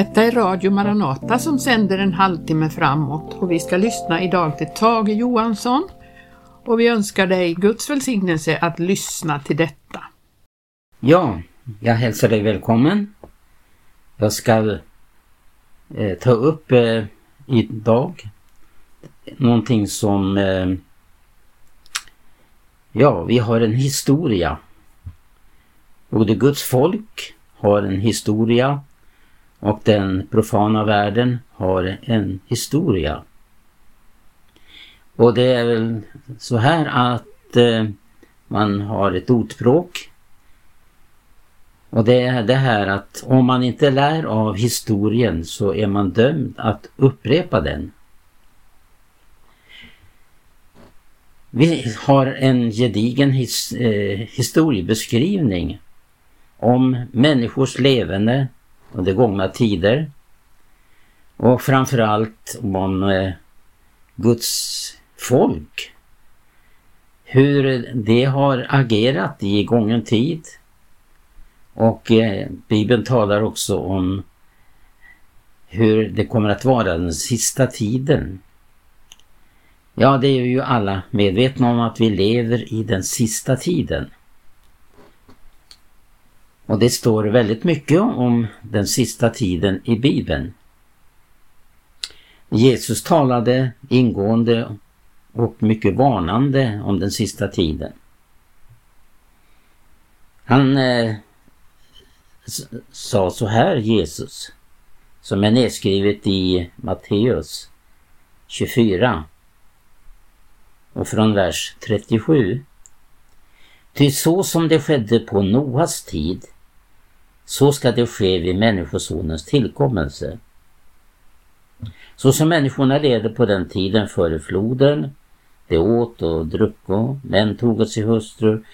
Detta är Radio Maranata som sänder en halvtimme framåt och vi ska lyssna idag till Tage Johansson och vi önskar dig Guds välsignelse att lyssna till detta. Ja, jag hälsar dig välkommen. Jag ska eh, ta upp eh, idag någonting som eh, Ja, vi har en historia. Både Guds folk har en historia och den profana världen har en historia. Och det är väl så här att eh, man har ett ordspråk. Och det är det här att om man inte lär av historien så är man dömd att upprepa den. Vi har en gedigen his, eh, historiebeskrivning om människors levande under gångna tider och framförallt om eh, Guds folk. Hur det har agerat i gången tid. Och eh, Bibeln talar också om hur det kommer att vara den sista tiden. Ja, det är ju alla medvetna om att vi lever i den sista tiden. Och det står väldigt mycket om den sista tiden i Bibeln. Jesus talade ingående och mycket varnande om den sista tiden. Han eh, sa så här Jesus, som är nedskrivet i Matteus 24 och från vers 37. Ty så som det skedde på Noas tid, så ska det ske vid Människosonens tillkommelse. Så som människorna levde på den tiden före floden, de åt och drucko, män tog åt sig hustrur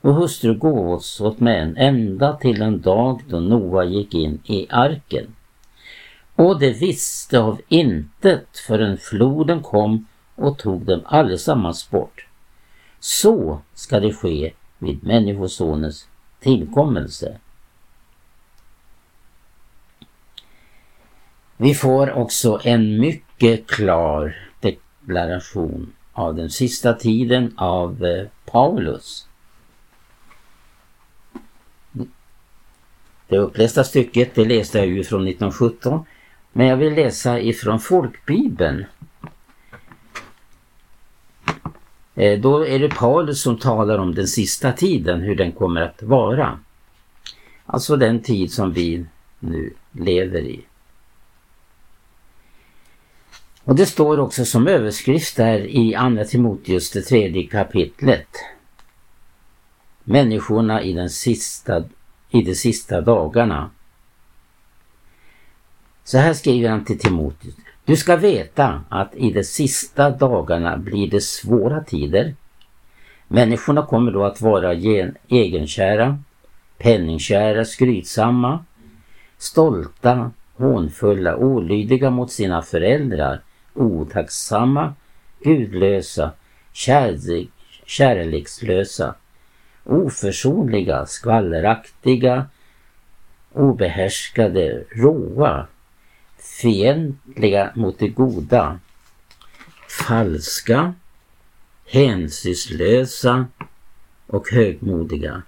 och hustru gåvos åt män ända till en dag då Noa gick in i arken. Och de visste av intet förrän floden kom och tog dem allesammans bort. Så ska det ske vid Människosonens tillkommelse. Vi får också en mycket klar deklaration av den sista tiden av eh, Paulus. Det upplästa stycket det läste jag ju från 1917 men jag vill läsa ifrån folkbibeln eh, då är det Paulus som talar om den sista tiden, hur den kommer att vara. Alltså den tid som vi nu lever i. Och det står också som överskrift där i Andra Timoteus det tredje kapitlet. Människorna i, den sista, i de sista dagarna. Så här skriver han till Timoteus. Du ska veta att i de sista dagarna blir det svåra tider. Människorna kommer då att vara egenkära, penningkära, skrytsamma, stolta, hånfulla, olydiga mot sina föräldrar, otacksamma, gudlösa, kärlek, kärlekslösa, oförsonliga, skvalleraktiga, obehärskade, råa, fientliga mot det goda, falska, hänsynslösa och högmodiga.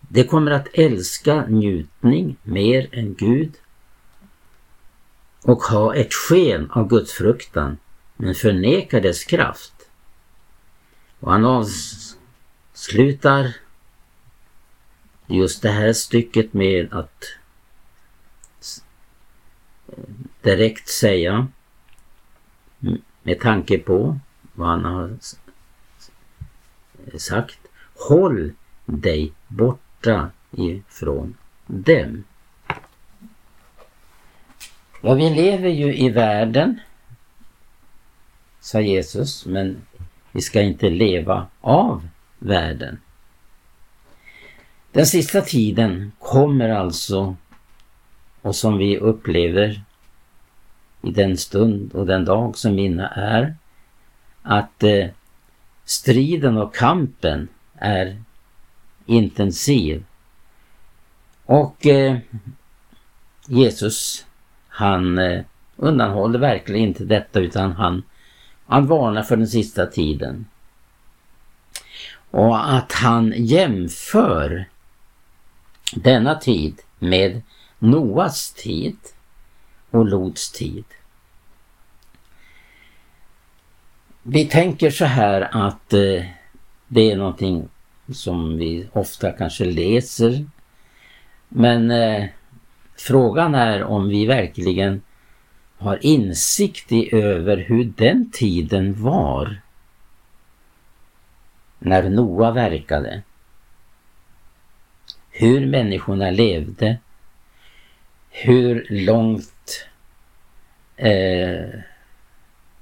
De kommer att älska njutning mer än Gud och ha ett sken av Guds fruktan men förneka dess kraft. Och han avslutar just det här stycket med att direkt säga med tanke på vad han har sagt. Håll dig borta ifrån dem. Ja, vi lever ju i världen, sa Jesus, men vi ska inte leva av världen. Den sista tiden kommer alltså och som vi upplever i den stund och den dag som inne är att eh, striden och kampen är intensiv. Och eh, Jesus han eh, undanhåller verkligen inte detta utan han, han varnar för den sista tiden. Och att han jämför denna tid med Noas tid och Lots tid. Vi tänker så här att eh, det är någonting som vi ofta kanske läser. Men eh, frågan är om vi verkligen har insikt i över hur den tiden var när Noa verkade. Hur människorna levde. Hur långt eh,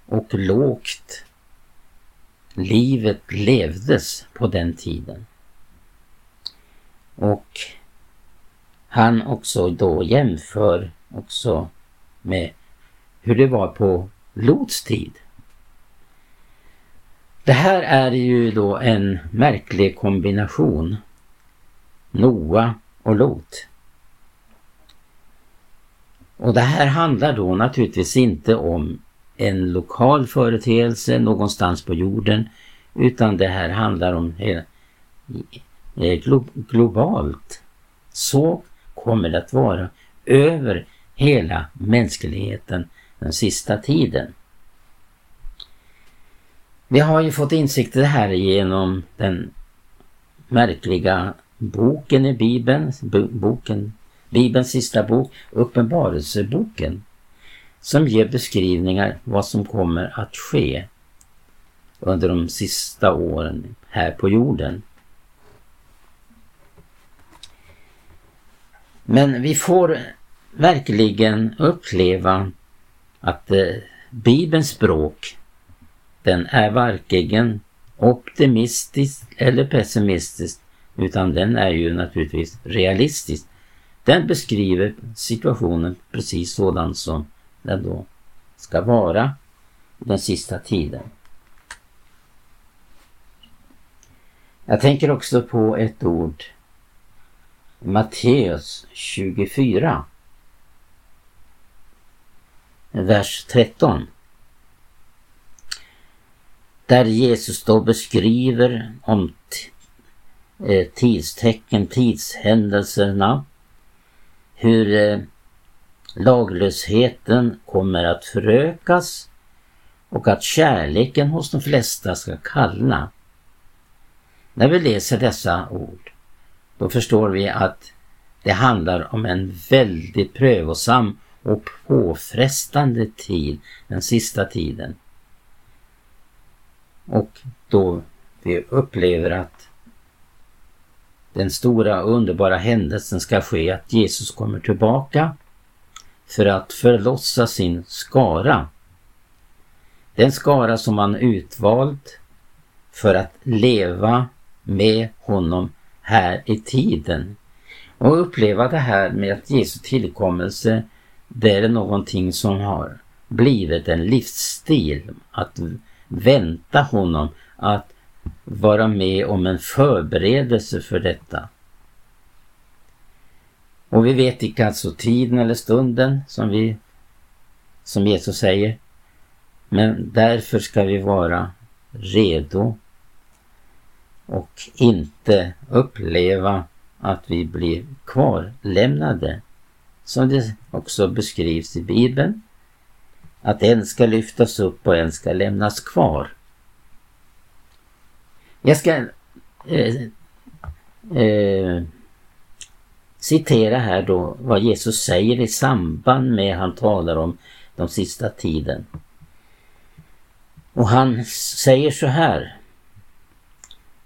och lågt livet levdes på den tiden. Och han också då jämför också med hur det var på Lots tid. Det här är ju då en märklig kombination. Noa och Lot. Och det här handlar då naturligtvis inte om en lokal företeelse någonstans på jorden utan det här handlar om hela, eh, globalt. Så kommer det att vara över hela mänskligheten den sista tiden. Vi har ju fått insikt i det här genom den märkliga boken i Bibeln, boken, Bibelns sista bok, Uppenbarelseboken, som ger beskrivningar vad som kommer att ske under de sista åren här på jorden. Men vi får verkligen uppleva att eh, Bibelns språk den är varken optimistisk eller pessimistisk utan den är ju naturligtvis realistisk. Den beskriver situationen precis sådan som den då ska vara den sista tiden. Jag tänker också på ett ord Matteus 24 vers 13 där Jesus då beskriver om eh, tidstecken, tidshändelserna, hur eh, laglösheten kommer att förökas och att kärleken hos de flesta ska kallna. När vi läser dessa ord, då förstår vi att det handlar om en väldigt prövosam och påfrestande tid, den sista tiden. Och då vi upplever att den stora och underbara händelsen ska ske att Jesus kommer tillbaka för att förlossa sin skara. Den skara som han utvalt för att leva med honom här i tiden. Och uppleva det här med att Jesu tillkommelse, det är någonting som har blivit en livsstil. Att vänta honom, att vara med om en förberedelse för detta. Och vi vet inte alltså tiden eller stunden som vi som Jesus säger. Men därför ska vi vara redo och inte uppleva att vi blir kvarlämnade. Som det också beskrivs i Bibeln. Att en ska lyftas upp och en ska lämnas kvar. Jag ska eh, eh, citera här då vad Jesus säger i samband med han talar om de sista tiden. Och han säger så här.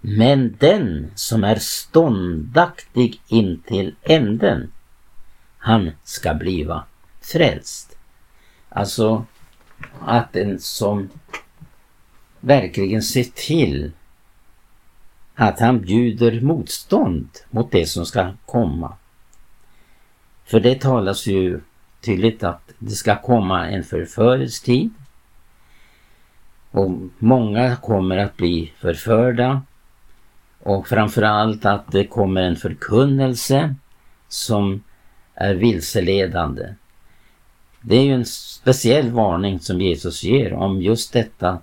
Men den som är ståndaktig intill änden, han ska bliva frälst. Alltså att den som verkligen ser till att han bjuder motstånd mot det som ska komma. För det talas ju tydligt att det ska komma en förförelsetid. Och många kommer att bli förförda. Och framförallt att det kommer en förkunnelse som är vilseledande. Det är ju en speciell varning som Jesus ger om just detta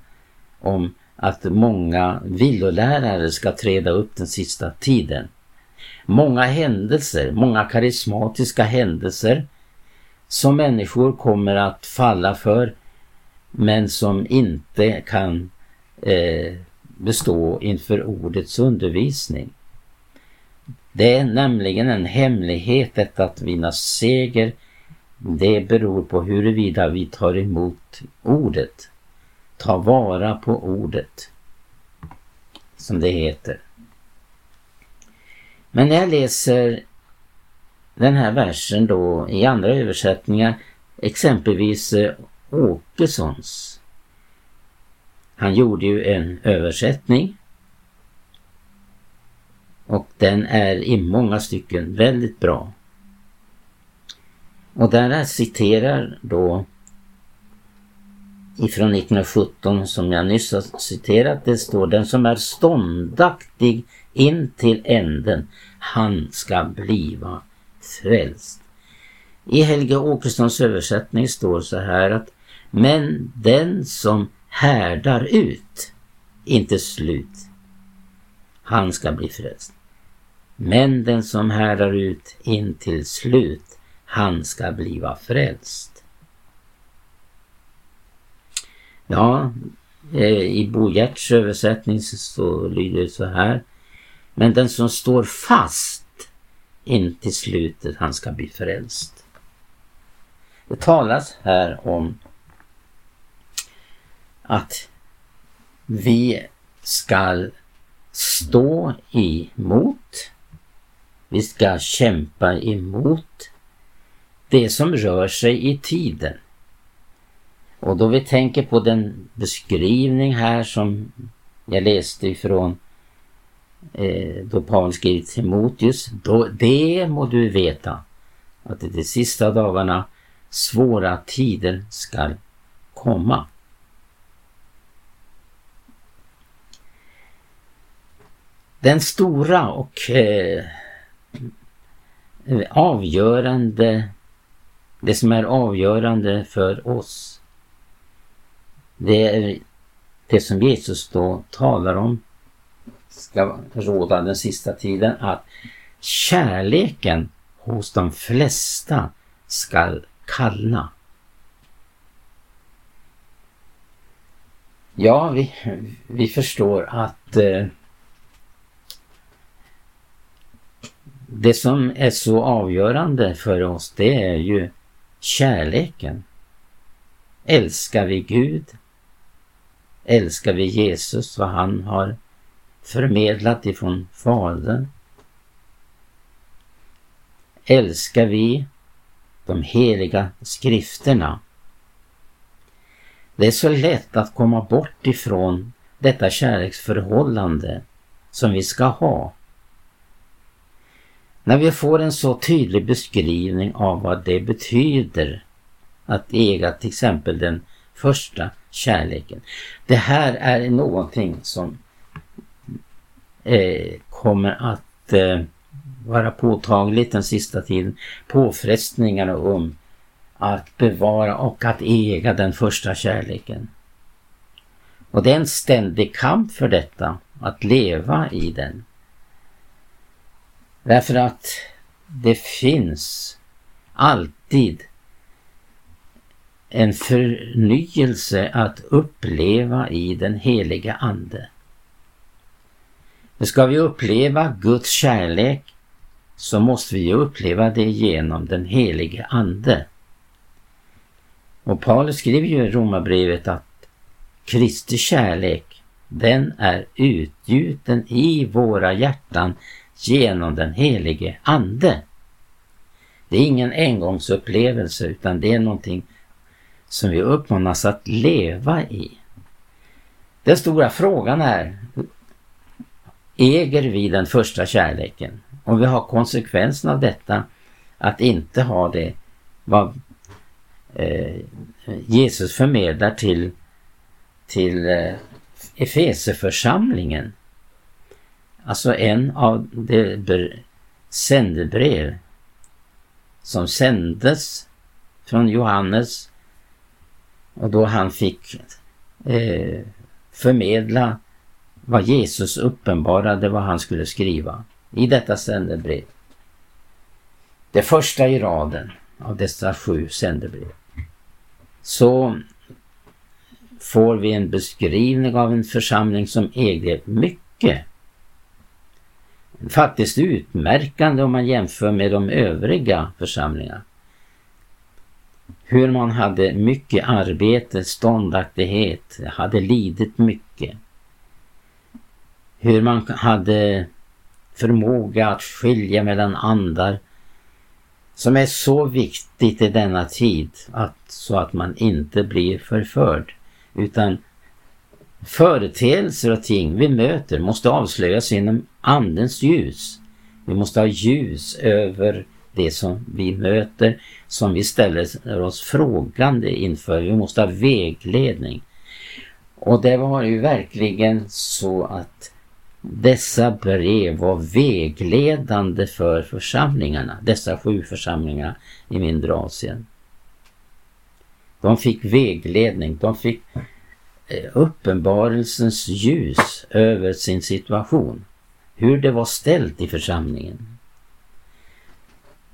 om att många villolärare ska träda upp den sista tiden. Många händelser, många karismatiska händelser som människor kommer att falla för men som inte kan eh, bestå inför ordets undervisning. Det är nämligen en hemlighet detta att vinna seger. Det beror på huruvida vi tar emot ordet. Ta vara på ordet. Som det heter. Men när jag läser den här versen då i andra översättningar, exempelvis eh, Åkessons. Han gjorde ju en översättning och den är i många stycken väldigt bra. Och där jag citerar då ifrån 1917 som jag nyss har citerat. Det står den som är ståndaktig in till änden, han ska bliva frälst. I Helge Åkessons översättning står så här att men den som härdar ut, inte slut, han ska bli frälst. Men den som härdar ut in till slut, han ska bliva frälst. Ja, eh, i Bo Gerts översättning så lyder det så här. Men den som står fast in till slutet, han ska bli frälst. Det talas här om att vi ska stå emot, vi ska kämpa emot det som rör sig i tiden. Och då vi tänker på den beskrivning här som jag läste ifrån eh, då Paulus skriver till Timoteus, då, det må du veta att i de sista dagarna svåra tider skall komma. Den stora och eh, avgörande, det som är avgörande för oss, det är det som Jesus då talar om ska råda den sista tiden, att kärleken hos de flesta skall kallna. Ja, vi, vi förstår att eh, det som är så avgörande för oss det är ju kärleken. Älskar vi Gud? Älskar vi Jesus, vad han har förmedlat ifrån Fadern? Älskar vi de heliga skrifterna? Det är så lätt att komma bort ifrån detta kärleksförhållande som vi ska ha. När vi får en så tydlig beskrivning av vad det betyder att äga till exempel den första kärleken. Det här är någonting som eh, kommer att eh, vara påtagligt den sista tiden. Påfrestningarna om att bevara och att äga den första kärleken. Och det är en ständig kamp för detta, att leva i den. Därför att det finns alltid en förnyelse att uppleva i den heliga Ande. Ska vi uppleva Guds kärlek så måste vi uppleva det genom den helige Ande. Och Paulus skriver ju i Romarbrevet att Kristi kärlek, den är utgjuten i våra hjärtan genom den helige Ande. Det är ingen engångsupplevelse utan det är någonting som vi uppmanas att leva i. Den stora frågan är, äger vi den första kärleken? Om vi har konsekvensen av detta att inte ha det vad eh, Jesus förmedlar till, till eh, Efeseförsamlingen. Alltså en av de sändebrev som sändes från Johannes och då han fick eh, förmedla vad Jesus uppenbarade vad han skulle skriva i detta sändebrev. Det första i raden av dessa sju sändebrev. Så får vi en beskrivning av en församling som ägde mycket. Faktiskt utmärkande om man jämför med de övriga församlingarna. Hur man hade mycket arbete, ståndaktighet, hade lidit mycket. Hur man hade förmåga att skilja mellan andar som är så viktigt i denna tid att, så att man inte blir förförd. Utan företeelser och ting vi möter måste avslöjas genom Andens ljus. Vi måste ha ljus över det som vi möter, som vi ställer oss frågande inför. Vi måste ha vägledning. Och det var ju verkligen så att dessa brev var vägledande för församlingarna, dessa sju församlingar i mindre Asien. De fick vägledning, de fick Eh, uppenbarelsens ljus över sin situation. Hur det var ställt i församlingen.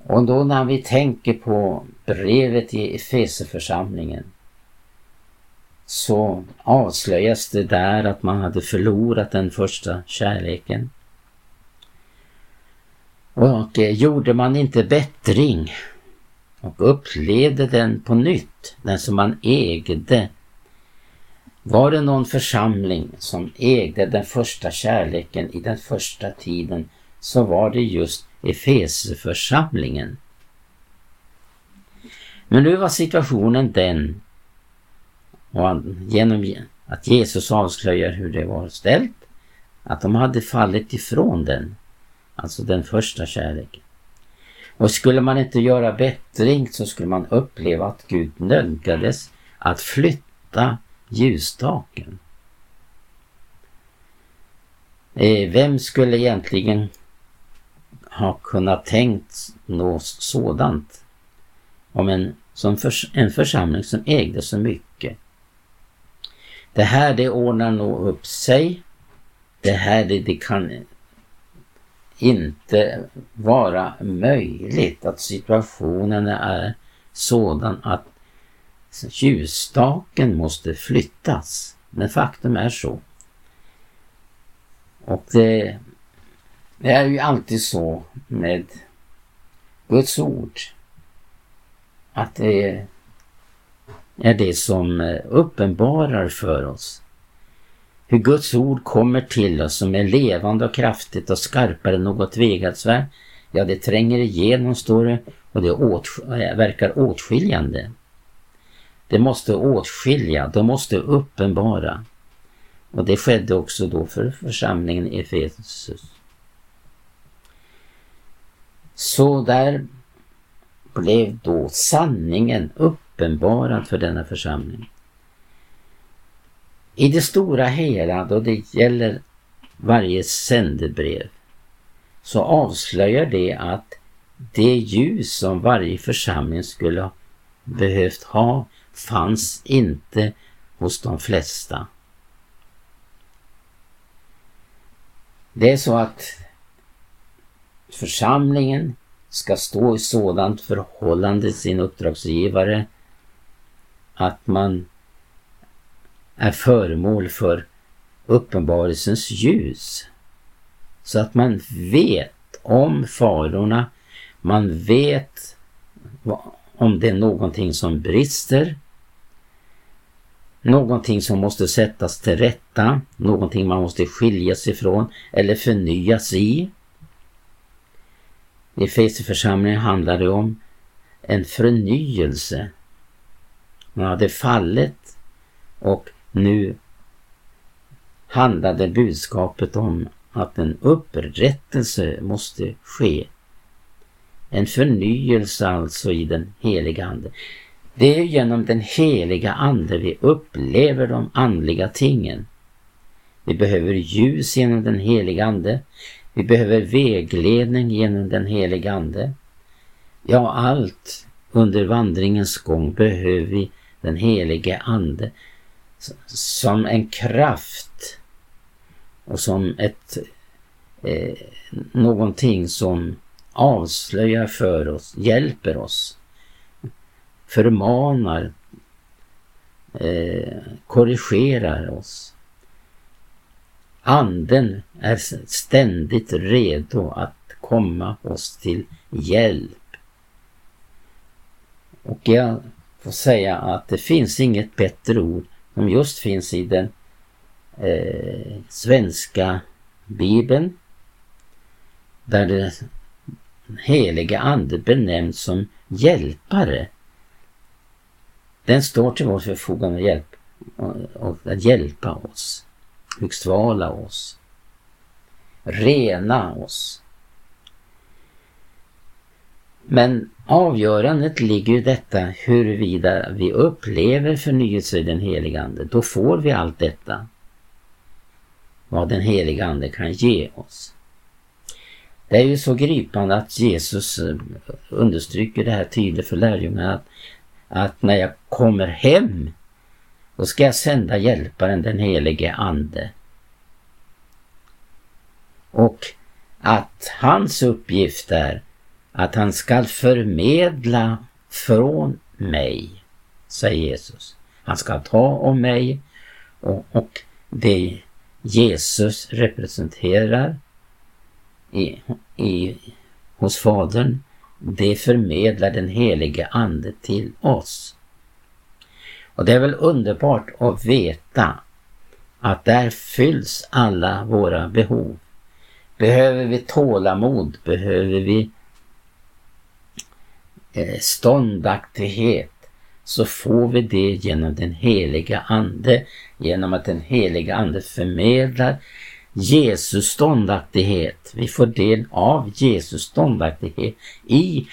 Och då när vi tänker på brevet i Efeseförsamlingen så avslöjas det där att man hade förlorat den första kärleken. Och eh, gjorde man inte bättring och upplevde den på nytt, den som man ägde. Var det någon församling som ägde den första kärleken i den första tiden så var det just Efeseförsamlingen. Men nu var situationen den och genom att Jesus avslöjar hur det var ställt, att de hade fallit ifrån den, alltså den första kärleken. Och skulle man inte göra bättring så skulle man uppleva att Gud nödgades att flytta ljusstaken. Eh, vem skulle egentligen ha kunnat tänkt något sådant om en, som förs en församling som ägde så mycket? Det här det ordnar nog upp sig. Det här det, det kan inte vara möjligt att situationen är sådan att ljusstaken måste flyttas. Men faktum är så. Och det, det är ju alltid så med Guds ord att det är det som eh, uppenbarar för oss hur Guds ord kommer till oss som är levande och kraftigt och skarpare än något vegadsvärd. Ja, det tränger igenom, står det, och det åtsk eh, verkar åtskiljande. Det måste åtskilja, de måste uppenbara. Och det skedde också då för församlingen i Efesus. Så där blev då sanningen uppenbarad för denna församling. I det stora hela då det gäller varje sändebrev så avslöjar det att det ljus som varje församling skulle ha behövt ha fanns inte hos de flesta. Det är så att församlingen ska stå i sådant förhållande till sin uppdragsgivare att man är föremål för uppenbarelsens ljus. Så att man vet om farorna, man vet om det är någonting som brister, någonting som måste sättas till rätta, någonting man måste skiljas ifrån eller förnyas i. I Efesierförsamlingen handlar det om en förnyelse. Man hade fallit och nu handlade budskapet om att en upprättelse måste ske. En förnyelse alltså i den heliga Ande. Det är genom den heliga Ande vi upplever de andliga tingen. Vi behöver ljus genom den heliga Ande. Vi behöver vägledning genom den heliga Ande. Ja, allt under vandringens gång behöver vi den helige Ande som en kraft och som ett eh, någonting som avslöjar för oss, hjälper oss, förmanar, eh, korrigerar oss. Anden är ständigt redo att komma oss till hjälp. Och jag får säga att det finns inget bättre ord som just finns i den eh, svenska bibeln där det heliga ande benämns som hjälpare. Den står till vårt förfogande hjälp, och att hjälpa oss, högstvala oss, rena oss. Men avgörandet ligger i detta huruvida vi upplever förnyelse i den heliga Ande. Då får vi allt detta. Vad den heliga Ande kan ge oss. Det är ju så gripande att Jesus eh, understryker det här tydligt för lärjungarna att, att när jag kommer hem då ska jag sända hjälparen den helige Ande. Och att hans uppgift är att han skall förmedla från mig, säger Jesus. Han ska ta om mig och, och det Jesus representerar i, i, hos Fadern, det förmedlar den helige Ande till oss. Och det är väl underbart att veta att där fylls alla våra behov. Behöver vi tålamod, behöver vi eh, ståndaktighet, så får vi det genom den heliga Ande, genom att den heliga Ande förmedlar Jesus ståndaktighet. Vi får del av Jesus ståndaktighet i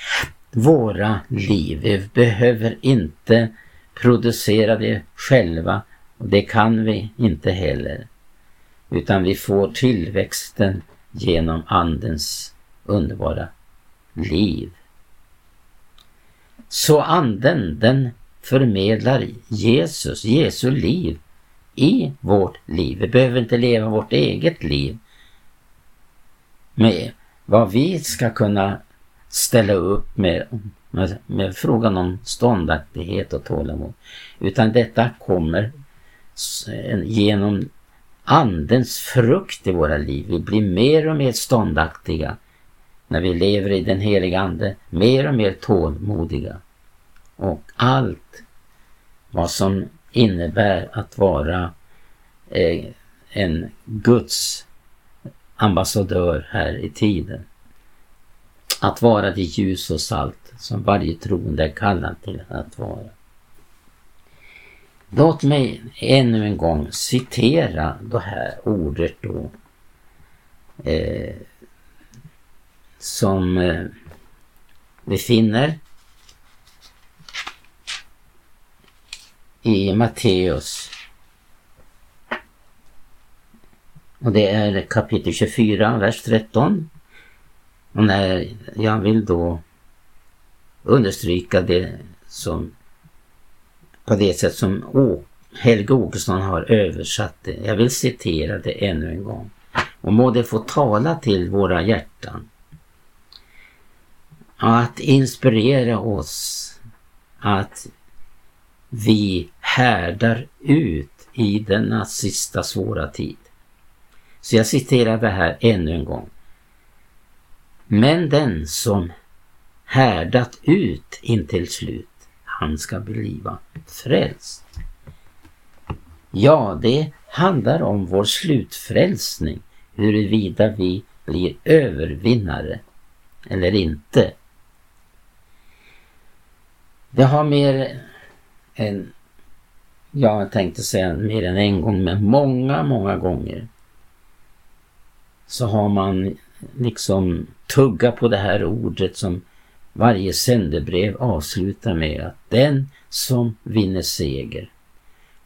våra liv. Vi behöver inte producera det själva och det kan vi inte heller. Utan vi får tillväxten genom Andens underbara liv. Så Anden den förmedlar Jesus, Jesu liv i vårt liv. Vi behöver inte leva vårt eget liv med vad vi ska kunna ställa upp med, med, med frågan om ståndaktighet och tålamod. Utan detta kommer genom Andens frukt i våra liv. Vi blir mer och mer ståndaktiga när vi lever i den heliga Ande, mer och mer tålmodiga. Och allt vad som innebär att vara eh, en Guds ambassadör här i tiden. Att vara det ljus och salt som varje troende är kallad till att vara. Låt mig ännu en gång citera det här ordet då. Eh, som eh, vi finner i Matteus. Och det är kapitel 24, vers 13. Och när jag vill då understryka det som på det sätt som Helge Åkesson har översatt det. Jag vill citera det ännu en gång. Och må det få tala till våra hjärtan. Att inspirera oss att vi härdar ut i denna sista svåra tid. Så jag citerar det här ännu en gång. Men den som härdat ut intill slut, han ska bliva frälst. Ja, det handlar om vår slutfrälsning, huruvida vi blir övervinnare eller inte. Det har mer en, jag tänkte säga mer än en gång, men många, många gånger så har man liksom tuggat på det här ordet som varje sändebrev avslutar med att den som vinner seger,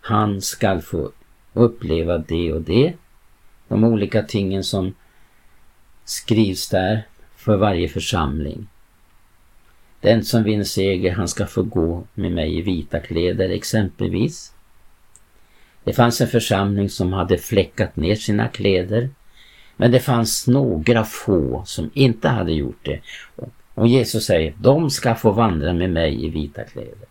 han skall få uppleva det och det. De olika tingen som skrivs där för varje församling. Den som vinner seger, han ska få gå med mig i vita kläder exempelvis. Det fanns en församling som hade fläckat ner sina kläder. Men det fanns några få som inte hade gjort det. Och Jesus säger, de ska få vandra med mig i vita kläder.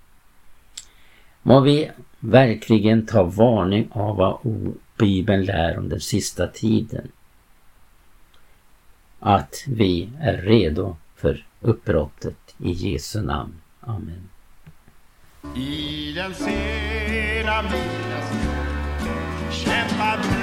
Må vi verkligen ta varning av vad Bibeln lär om den sista tiden. Att vi är redo för uppbrottet i Jesu namn. Amen. I den sena midnattstid kämpar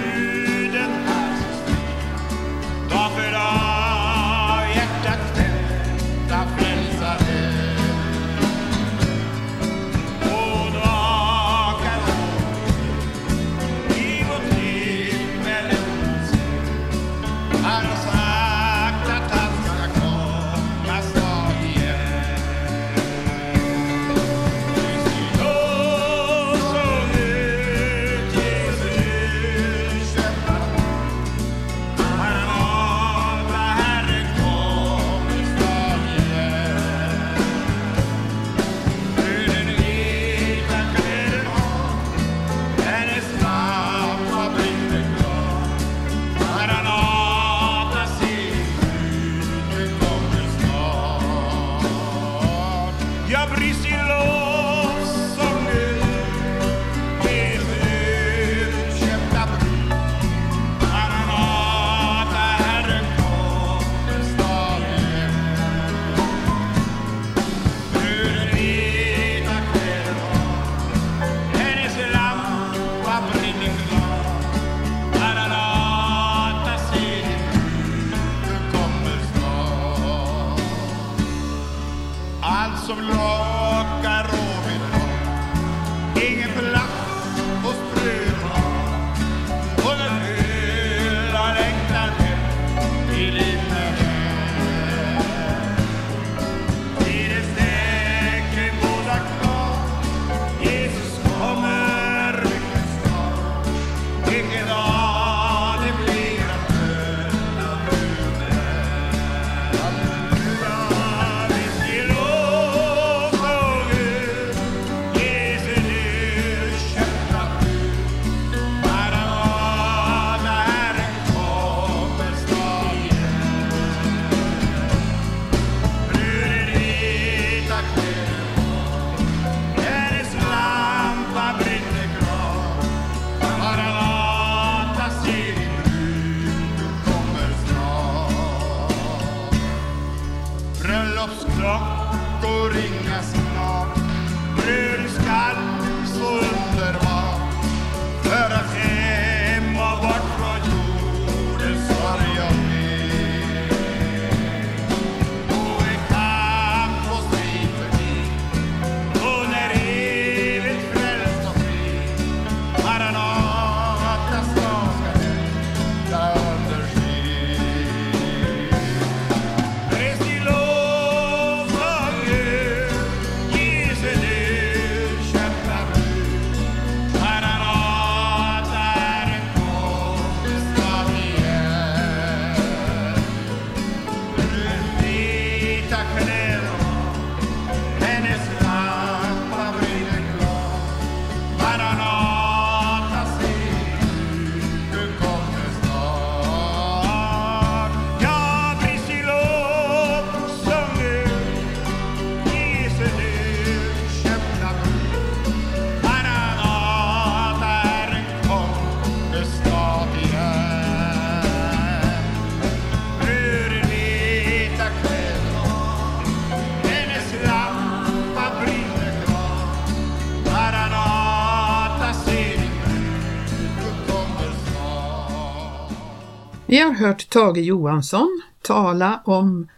Vi har hört Tage Johansson tala om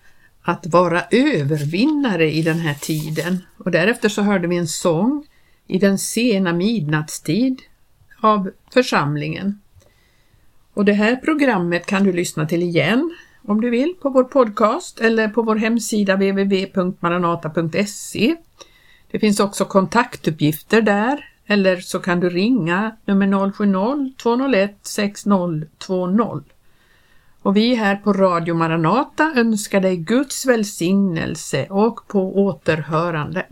att vara övervinnare i den här tiden och därefter så hörde vi en sång i den sena midnattstid av församlingen. Och det här programmet kan du lyssna till igen om du vill på vår podcast eller på vår hemsida www.maranata.se. Det finns också kontaktuppgifter där eller så kan du ringa nummer 070-201 6020. Och vi här på Radio Maranata önskar dig Guds välsignelse och på återhörande.